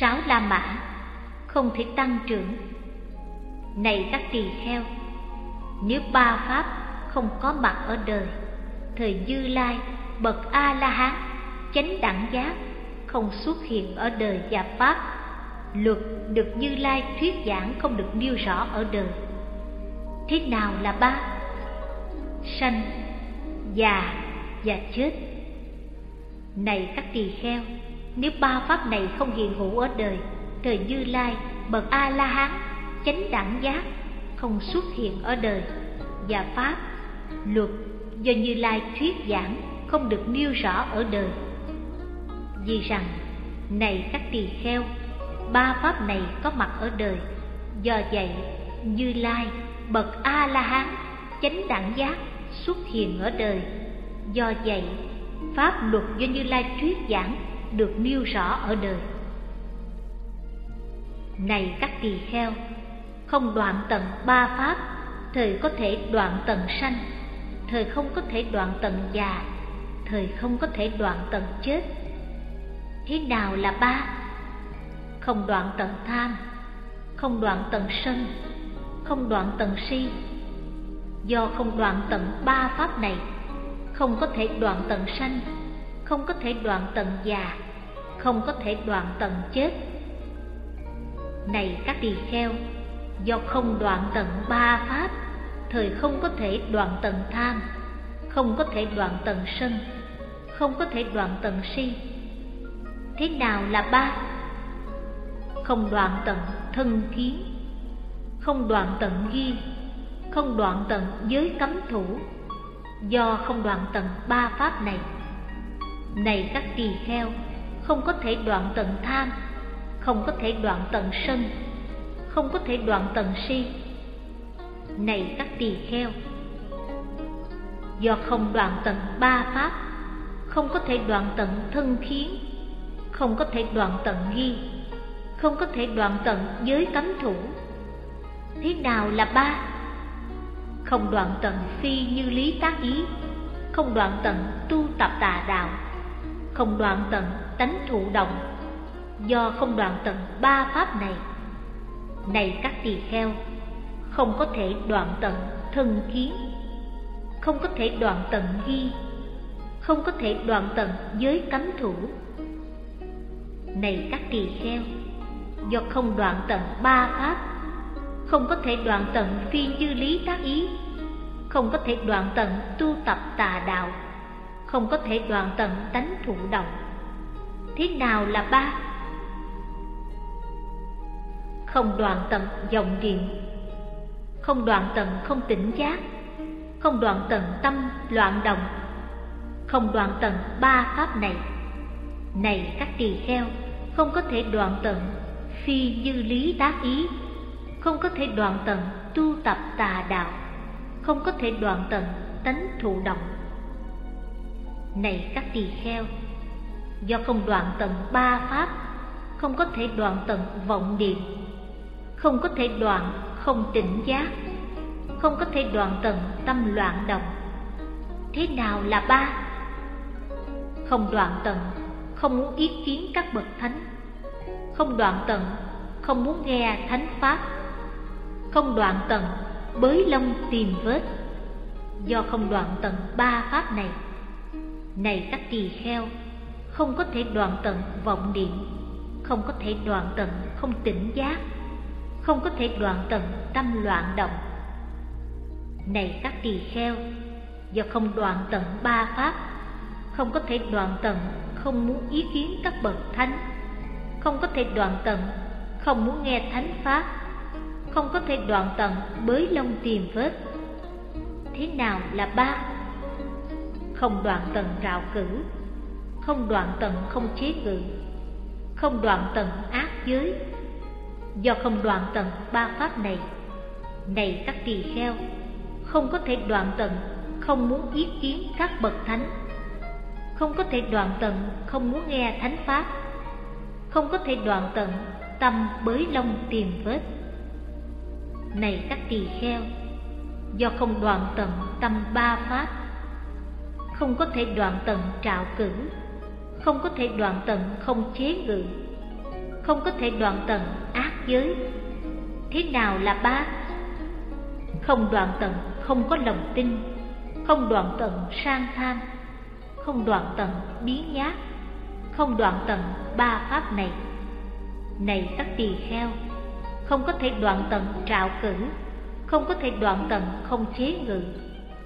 sáu la mã, không thể tăng trưởng. Này các tỳ kheo, nếu ba pháp không có mặt ở đời, thời Như Lai, bậc A La Hán chánh đẳng giác không xuất hiện ở đời và pháp. Luật được Như Lai thuyết giảng không được nêu rõ ở đời. Thế nào là ba? Sanh, già và chết. Này các tỳ kheo nếu ba pháp này không hiện hữu ở đời thời Như Lai bậc A La Hán chánh đẳng giác không xuất hiện ở đời và pháp luật do Như Lai thuyết giảng không được nêu rõ ở đời. Vì rằng, này các tỳ kheo, ba pháp này có mặt ở đời, do vậy Như Lai bậc A La Hán chánh đẳng giác xuất hiện ở đời. Do vậy, pháp luật do Như Lai thuyết giảng được nêu rõ ở đời. Này các tỳ kheo, không đoạn tận ba pháp, thời có thể đoạn tận sanh thời không có thể đoạn tận già thời không có thể đoạn tận chết thế nào là ba không đoạn tận tham không đoạn tận sân không đoạn tận si do không đoạn tận ba pháp này không có thể đoạn tận sanh không có thể đoạn tận già không có thể đoạn tận chết. Này các tỳ kheo, do không đoạn tận ba pháp, thời không có thể đoạn tận tham, không có thể đoạn tận sân, không có thể đoạn tận si. Thế nào là ba? Không đoạn tận thân kiến, không đoạn tận ghi, không đoạn tận giới cấm thủ. Do không đoạn tận ba pháp này này các tỳ kheo không có thể đoạn tận tham, không có thể đoạn tận sân, không có thể đoạn tận si. Này các tỳ kheo, do không đoạn tận ba pháp, không có thể đoạn tận thân khiến, không có thể đoạn tận nghi không có thể đoạn tận giới cấm thủ. Thế nào là ba? Không đoạn tận phi như lý tác ý, không đoạn tận tu tập tà đạo không đoạn tận tánh thụ động. Do không đoạn tận ba pháp này này các tỳ kheo, không có thể đoạn tận thân kiến, không có thể đoạn tận ghi, không có thể đoạn tận giới cấm thủ. Này các tỳ kheo, do không đoạn tận ba pháp, không có thể đoạn tận phi như lý tác ý, không có thể đoạn tận tu tập tà đạo không có thể đoạn tận tánh thụ động. Thế nào là ba? Không đoạn tận dòng điện. Không đoạn tận không tỉnh giác. Không đoạn tận tâm loạn động. Không đoạn tận ba pháp này. Này các tỳ kheo, không có thể đoạn tận phi như lý tác ý. Không có thể đoạn tận tu tập tà đạo. Không có thể đoạn tận tánh thụ động này các tỳ kheo, do không đoạn tận ba pháp, không có thể đoạn tận vọng niệm, không có thể đoạn không tỉnh giác, không có thể đoạn tận tâm loạn động. Thế nào là ba? Không đoạn tận, không muốn ý kiến các bậc thánh. Không đoạn tận, không muốn nghe thánh pháp. Không đoạn tận, bới lông tìm vết. Do không đoạn tận ba pháp này này các tỳ kheo, không có thể đoạn tận vọng niệm, không có thể đoạn tận không tỉnh giác, không có thể đoạn tận tâm loạn động. Này các tỳ kheo, do không đoạn tận ba pháp, không có thể đoạn tận không muốn ý kiến các bậc thánh, không có thể đoạn tận không muốn nghe thánh pháp, không có thể đoạn tận bới lông tìm vết. Thế nào là ba không đoạn tận rào cử. Không đoạn tận không chế ngự. Không đoạn tận ác giới. Do không đoạn tận ba pháp này này các tỳ kheo, không có thể đoạn tận không muốn ý kiến các bậc thánh. Không có thể đoạn tận không muốn nghe thánh pháp. Không có thể đoạn tận tâm bới lông tìm vết. Này các tỳ kheo, do không đoạn tận tâm ba pháp không có thể đoạn tận trạo cử không có thể đoạn tận không chế ngự không có thể đoạn tận ác giới thế nào là ba không đoạn tận không có lòng tin không đoạn tận sang tham không đoạn tận biến nhát không đoạn tận ba pháp này này các tỳ kheo không có thể đoạn tận trạo cử không có thể đoạn tận không chế ngự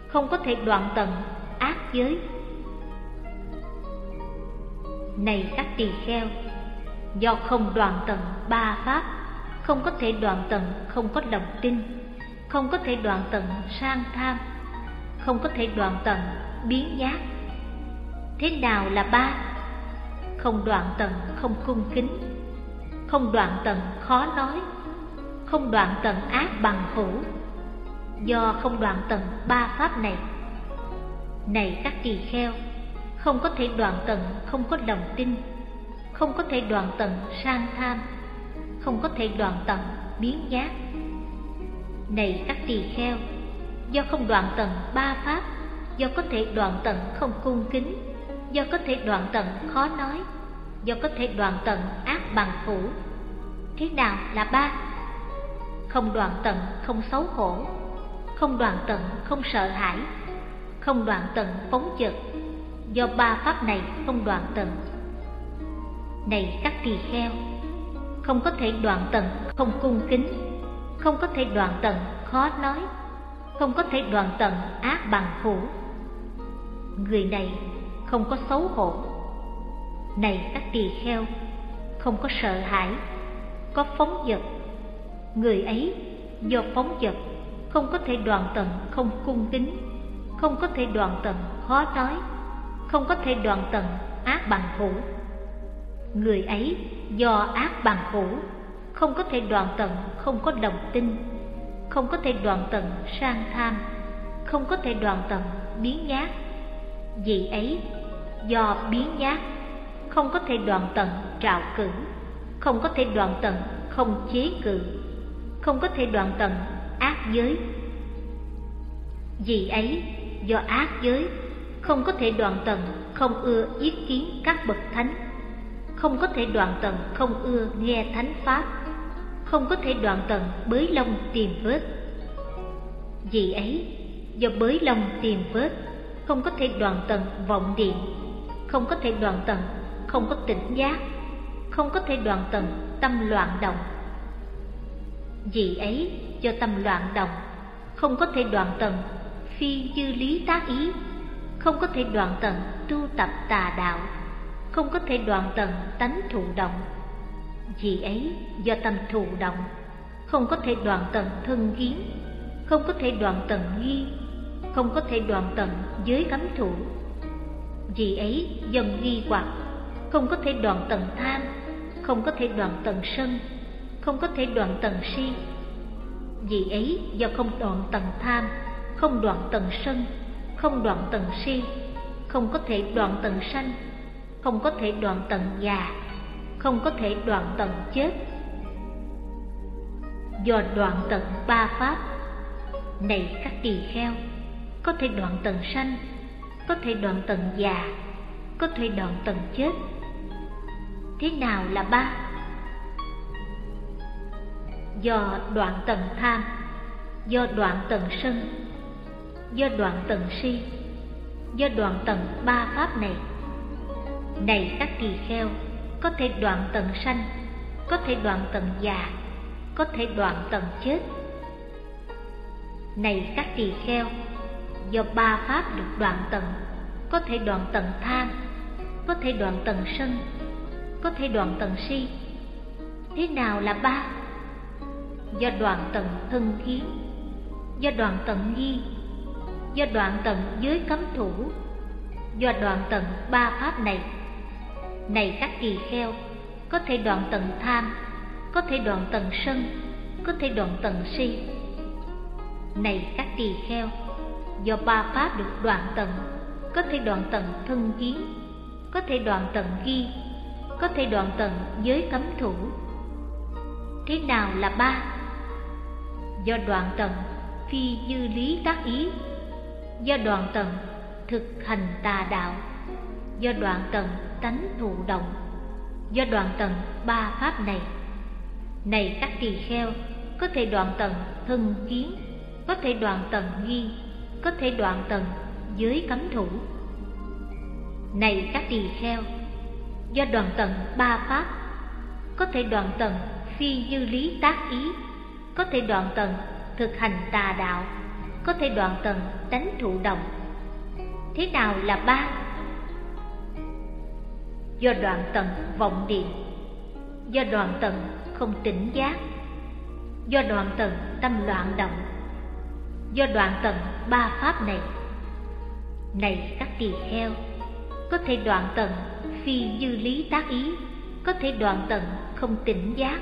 không có thể đoạn tận ác giới. Này các tỳ kheo, do không đoạn tận ba pháp, không có thể đoạn tận, không có lòng tin, không có thể đoạn tận sang tham, không có thể đoạn tận biến giác. Thế nào là ba? Không đoạn tận, không cung kính, không đoạn tận khó nói, không đoạn tận ác bằng hữu. Do không đoạn tận ba pháp này này các tỳ kheo, không có thể đoạn tận, không có lòng tin. Không có thể đoạn tận sang tham. Không có thể đoạn tận biến giác. Này các tỳ kheo, do không đoạn tận ba pháp, do có thể đoạn tận không cung kính, do có thể đoạn tận khó nói, do có thể đoạn tận ác bằng phủ thế nào là ba? Không đoạn tận, không xấu hổ. Không đoạn tận, không sợ hãi không đoạn tận phóng dật do ba pháp này không đoạn tận. Này các tỳ kheo, không có thể đoạn tận không cung kính, không có thể đoạn tận khó nói, không có thể đoạn tận ác bằng hữu. Người này không có xấu hổ. Này các tỳ kheo, không có sợ hãi, có phóng dật người ấy do phóng dật không có thể đoạn tận không cung kính không có thể đoạn tận khó nói không có thể đoạn tận ác bằng hữu. Người ấy do ác bằng hữu, không có thể đoạn tận không có đồng tin, không có thể đoạn tận sang tham, không có thể đoạn tận biến nhát vị ấy do biến nhát không có thể đoạn tận trạo cử, không có thể đoạn tận không chế cự, không có thể đoạn tận ác giới. Vì ấy do ác giới, không có thể đoạn tận, không ưa ý kiến các bậc thánh, không có thể đoạn tận, không ưa nghe thánh pháp, không có thể đoạn tận bới lông tìm vết. Vì ấy, do bới lông tìm vết, không có thể đoạn tận vọng điện không có thể đoạn tận, không có tỉnh giác, không có thể đoạn tận tâm loạn động. Vì ấy, do tâm loạn động, không có thể đoạn tận phi dư lý tác ý. Không có thể đoạn tận tu tập tà đạo, không có thể đoạn tận tánh thụ động. Vì ấy, do tâm thụ động, không có thể đoạn tận thân kiến, không có thể đoạn tận nghi, không có thể đoạn tận giới cấm thủ. Vì ấy, do nghi hoặc, không có thể đoạn tận tham, không có thể đoạn tận sân, không có thể đoạn tận si. Vì ấy, do không đoạn tận tham không đoạn tận sân không đoạn tận si không có thể đoạn tận sanh không có thể đoạn tận già không có thể đoạn tận chết do đoạn tận ba pháp này các tỳ kheo có thể đoạn tận sanh có thể đoạn tận già có thể đoạn tận chết thế nào là ba do đoạn tận tham do đoạn tận sân do đoạn tận si do đoạn tận ba pháp này này các tỳ kheo có thể đoạn tận sanh có thể đoạn tận già có thể đoạn tận chết này các tỳ kheo do ba pháp được đoạn tận có thể đoạn tận tham có thể đoạn tận sân có thể đoạn tận si thế nào là ba do đoạn tận thân kiến do đoạn tận nghi do đoạn tận dưới cấm thủ. Do đoạn tận ba pháp này. Này các tỳ kheo, có thể đoạn tận tham, có thể đoạn tận sân, có thể đoạn tận si. Này các tỳ kheo, do ba pháp được đoạn tận, có thể đoạn tận thân kiến, có thể đoạn tận ghi, có thể đoạn tận giới cấm thủ. Thế nào là ba? Do đoạn tận phi dư lý tác ý do đoạn tận thực hành tà đạo. Do đoạn tận tánh thụ động. Do đoạn tận ba pháp này. Này các tỳ kheo, có thể đoạn tận thân kiến, có thể đoạn tận nghi, có thể đoạn tận dưới cấm thủ. Này các tỳ kheo, do đoạn tận ba pháp, có thể đoạn tận phi dư lý tác ý, có thể đoạn tận thực hành tà đạo có thể đoạn tận đánh thụ động. Thế nào là ba? Do đoạn tận vọng điện. Do đoạn tận không tỉnh giác. Do đoạn tận tâm loạn động. Do đoạn tận ba pháp này. Này các tỳ kheo, có thể đoạn tận phi dư lý tác ý, có thể đoạn tận không tỉnh giác,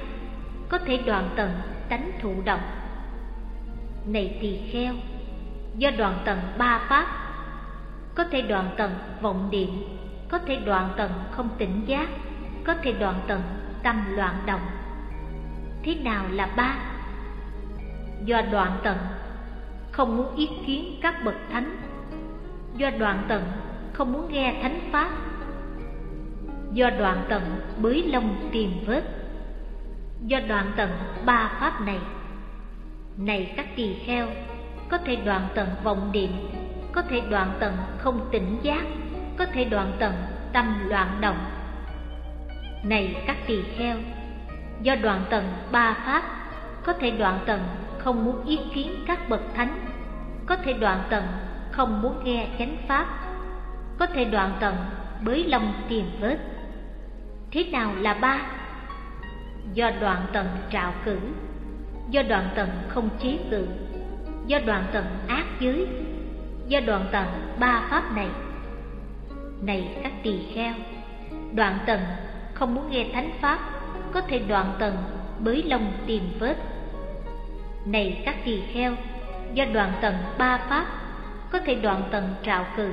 có thể đoạn tận tánh thụ động. Này tỳ kheo do đoạn tận ba pháp. Có thể đoạn tận vọng niệm có thể đoạn tận không tỉnh giác, có thể đoạn tận tâm loạn động. Thế nào là ba? Do đoạn tận không muốn ý kiến các bậc thánh. Do đoạn tận không muốn nghe thánh pháp. Do đoạn tận bới lông tìm vết. Do đoạn tận ba pháp này. Này các tỳ kheo có thể đoạn tận vọng niệm, có thể đoạn tận không tỉnh giác có thể đoạn tận tâm loạn động. Này các tỳ kheo do đoạn tận ba pháp có thể đoạn tận không muốn ý kiến các bậc thánh có thể đoạn tận không muốn nghe chánh pháp có thể đoạn tận bới lòng tìm vết. Thế nào là ba? Do đoạn tận trạo cử do đoạn tận không chế cự do đoạn tận ác giới, do đoạn tận ba pháp này. Này các tỳ kheo, đoạn tận không muốn nghe thánh pháp, có thể đoạn tận bới lông tìm vết. Này các tỳ kheo, do đoạn tận ba pháp, có thể đoạn tận trạo cử,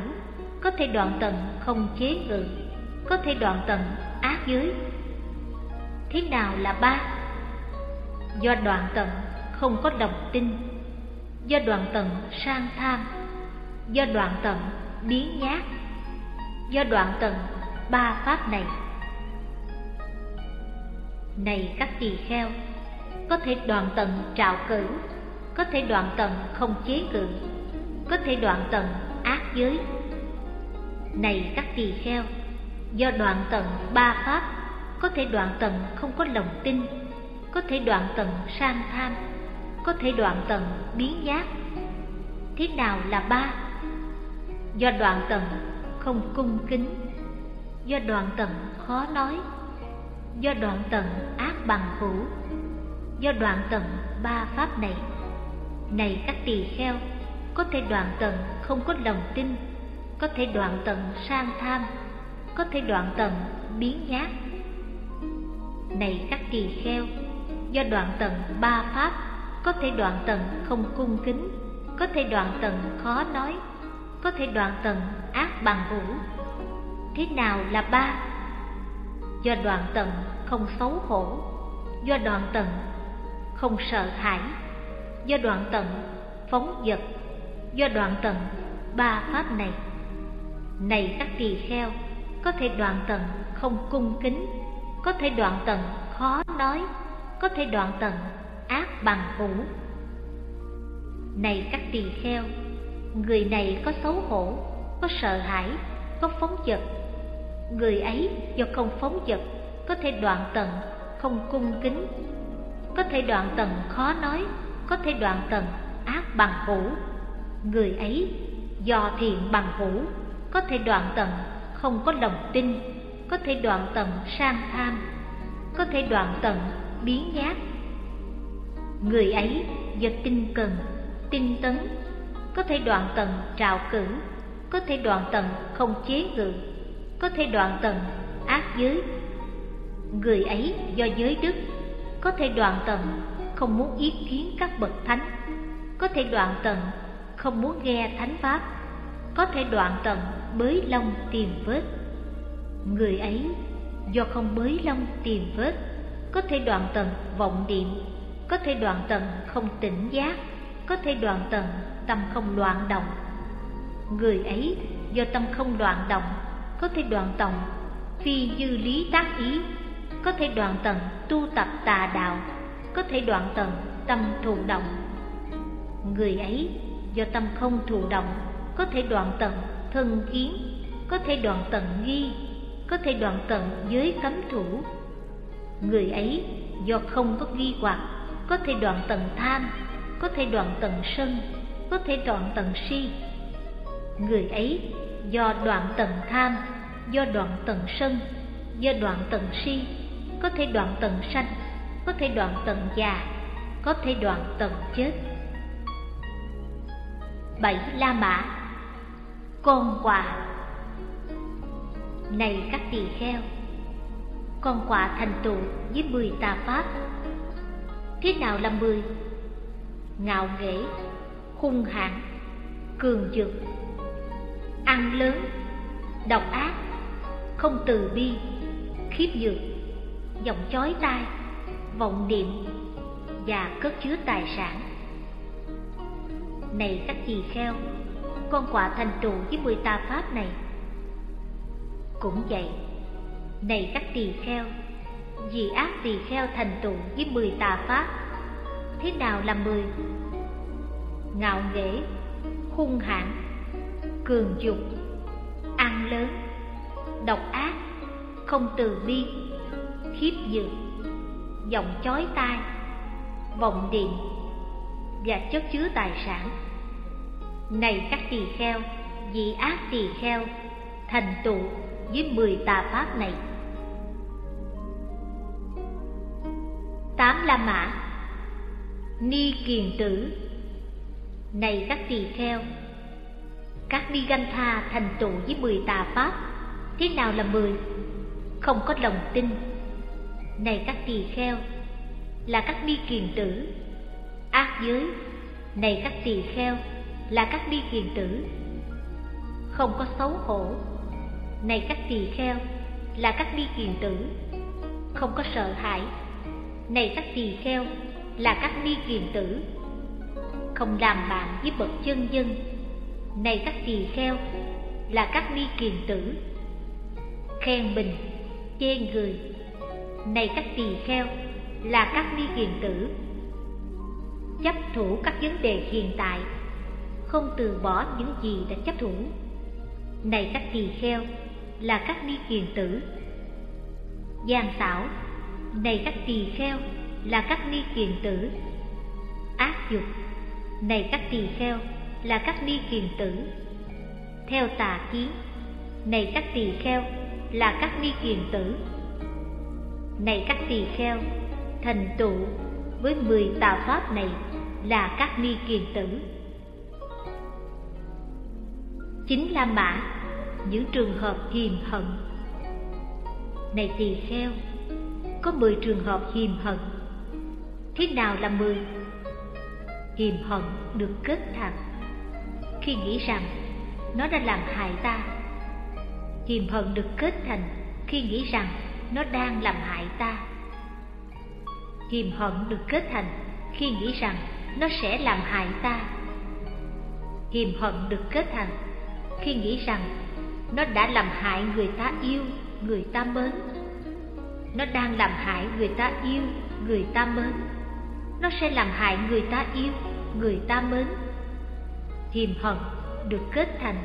có thể đoạn tận không chế ngự, có thể đoạn tận ác giới. Thế nào là ba? Do đoạn tận không có đồng tin do đoạn tận sang tham. Do đoạn tận biến nhát. Do đoạn tận ba pháp này. Này các tỳ kheo có thể đoạn tận trạo cử có thể đoạn tận không chế cử, có thể đoạn tận ác giới. Này các tỳ kheo do đoạn tận ba pháp có thể đoạn tận không có lòng tin có thể đoạn tận sang tham có thể đoạn tận biến giác. Thế nào là ba? Do đoạn tận không cung kính, do đoạn tận khó nói, do đoạn tận ác bằng hữu, do đoạn tận ba pháp này. Này các tỳ kheo, có thể đoạn tận không có lòng tin, có thể đoạn tận sang tham, có thể đoạn tận biến nhát này các tỳ kheo, do đoạn tận ba pháp có thể đoạn tận không cung kính có thể đoạn tận khó nói có thể đoạn tận ác bằng vũ. thế nào là ba do đoạn tận không xấu hổ do đoạn tận không sợ hãi do đoạn tận phóng dật, do đoạn tận ba pháp này này các tỳ kheo có thể đoạn tận không cung kính có thể đoạn tận khó nói có thể đoạn tận ác bằng hữu này các tỳ kheo, người này có xấu hổ, có sợ hãi, có phóng dật. người ấy do không phóng dật, có thể đoạn tận, không cung kính. Có thể đoạn tận khó nói, có thể đoạn tận ác bằng hữu người ấy do thiện bằng hữu có thể đoạn tận không có lòng tin, có thể đoạn tận sang tham, có thể đoạn tận biến nhát người ấy do tinh cần, tinh tấn. Có thể đoạn tận trào cử, có thể đoạn tận không chế ngự, có thể đoạn tận ác giới. Người ấy do giới đức, có thể đoạn tận không muốn ý kiến các bậc thánh, có thể đoạn tận không muốn nghe thánh pháp, có thể đoạn tận bới lông tìm vết. Người ấy do không bới lông tìm vết, có thể đoạn tận vọng niệm có thể đoạn tận không tỉnh giác, có thể đoạn tận tâm không loạn động. Người ấy, do tâm không loạn động, có thể đoạn tận phi dư lý tác ý, có thể đoạn tận tu tập tà đạo, có thể đoạn tận tâm thụ động. Người ấy, do tâm không thụ động, có thể đoạn tận thân kiến, có thể đoạn tận nghi, có thể đoạn tận giới cấm thủ. Người ấy, do không có nghi hoặc có thể đoạn tận tham, có thể đoạn tận sân, có thể đoạn tận si. Người ấy do đoạn tận tham, do đoạn tận sân, do đoạn tận si. Có thể đoạn tận sanh, có thể đoạn tận già, có thể đoạn tận chết. Bảy la mã, con quà. Này các tỳ kheo, con quả thành tựu với mười tà pháp thế nào là mười? Ngạo nghễ, hung hãn, cường dược ăn lớn, độc ác, không từ bi, khiếp nhược, giọng chói tai, vọng niệm và cất chứa tài sản. Này các tỳ kheo, con quả thành trụ với mười tà pháp này. Cũng vậy, này các tỳ kheo vì ác tỳ kheo thành tựu với mười tà pháp. Thế nào là mười? Ngạo nghễ, hung hãn, cường dục, ăn lớn, độc ác, không từ bi, khiếp dược giọng chói tai, vọng điện và chất chứa tài sản. Này các tỳ kheo vị ác tỳ kheo thành tựu với mười tà pháp này tám la mã. Ni kiền tử. Này các tỳ kheo, các ni ganh tha thành tựu với mười tà pháp, thế nào là mười? Không có lòng tin. Này các tỳ kheo, là các ni kiền tử. Ác giới. Này các tỳ kheo, là các ni kiền tử. Không có xấu hổ. Này các tỳ kheo, là các ni kiền tử. Không có sợ hãi này các tỳ kheo, là các ni kiền tử. Không làm bạn với bậc chân dân. Này các tỳ kheo, là các ni kiền tử. Khen mình chê người. Này các tỳ kheo, là các ni kiền tử. Chấp thủ các vấn đề hiện tại, không từ bỏ những gì đã chấp thủ. Này các tỳ kheo, là các ni kiền tử. Gian xảo này các tỳ kheo, là các ni kiền tử. Ác dục. Này các tỳ kheo, là các ni kiền tử. Theo tà kiến này các tỳ kheo, là các ni kiền tử. Này các tỳ kheo, thành tựu với mười tà pháp này là các ni kiền tử. Chính là mã, những trường hợp hiềm hận. Này tỳ kheo có mười trường hợp hiềm hận. Thế nào là mười? Hiềm hận được kết thành. Khi nghĩ rằng nó đã làm hại ta, hiềm hận được kết thành khi nghĩ rằng nó đang làm hại ta. Hiềm hận được kết thành khi nghĩ rằng nó sẽ làm hại ta. Hiềm hận được kết thành khi nghĩ rằng nó đã làm hại người ta yêu, người ta mến nó đang làm hại người ta yêu, người ta mến. Nó sẽ làm hại người ta yêu, người ta mến. Hiềm hận được kết thành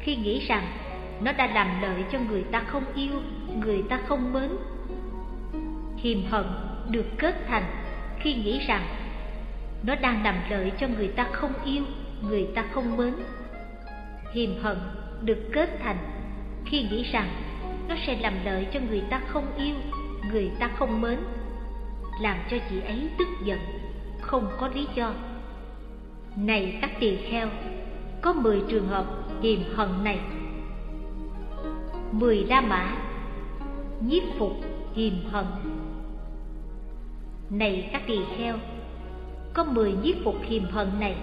khi nghĩ rằng nó đã làm lợi cho người ta không yêu, người ta không mến. Hiềm hận được kết thành khi nghĩ rằng nó đang làm lợi cho người ta không yêu, người ta không mến. Hiềm hận được kết thành khi nghĩ rằng nó sẽ làm lợi cho người ta không yêu người ta không mến. Làm cho chị ấy tức giận, không có lý do. Này các tỳ kheo, có mười trường hợp hiềm hận này. Mười la mã, nhiếp phục hiềm hận. Này các tỳ kheo, có mười nhiếp phục hiềm hận này.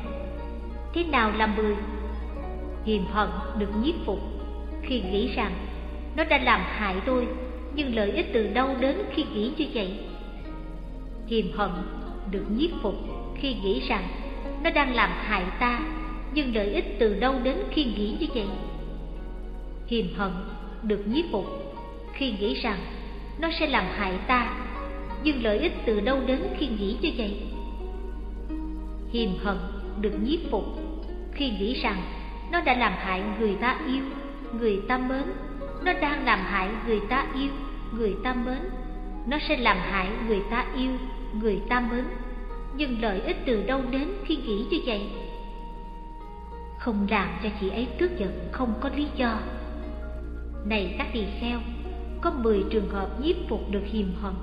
Thế nào là mười? Hiềm hận được nhiếp phục khi nghĩ rằng nó đã làm hại tôi nhưng lợi ích từ đâu đến khi nghĩ như vậy. Hiềm hận được nhiếp phục khi nghĩ rằng nó đang làm hại ta, nhưng lợi ích từ đâu đến khi nghĩ như vậy. Hiềm hận được nhiếp phục khi nghĩ rằng nó sẽ làm hại ta, nhưng lợi ích từ đâu đến khi nghĩ như vậy. Hiềm hận được nhiếp phục khi nghĩ rằng nó đã làm hại người ta yêu, người ta mến, nó đang làm hại người ta yêu người ta mến, nó sẽ làm hại người ta yêu, người ta mến. Nhưng lợi ích từ đâu đến khi nghĩ như vậy? Không làm cho chị ấy tức giận, không có lý do. Này các tỳ kheo, có mười trường hợp nhiếp phục được hiềm hận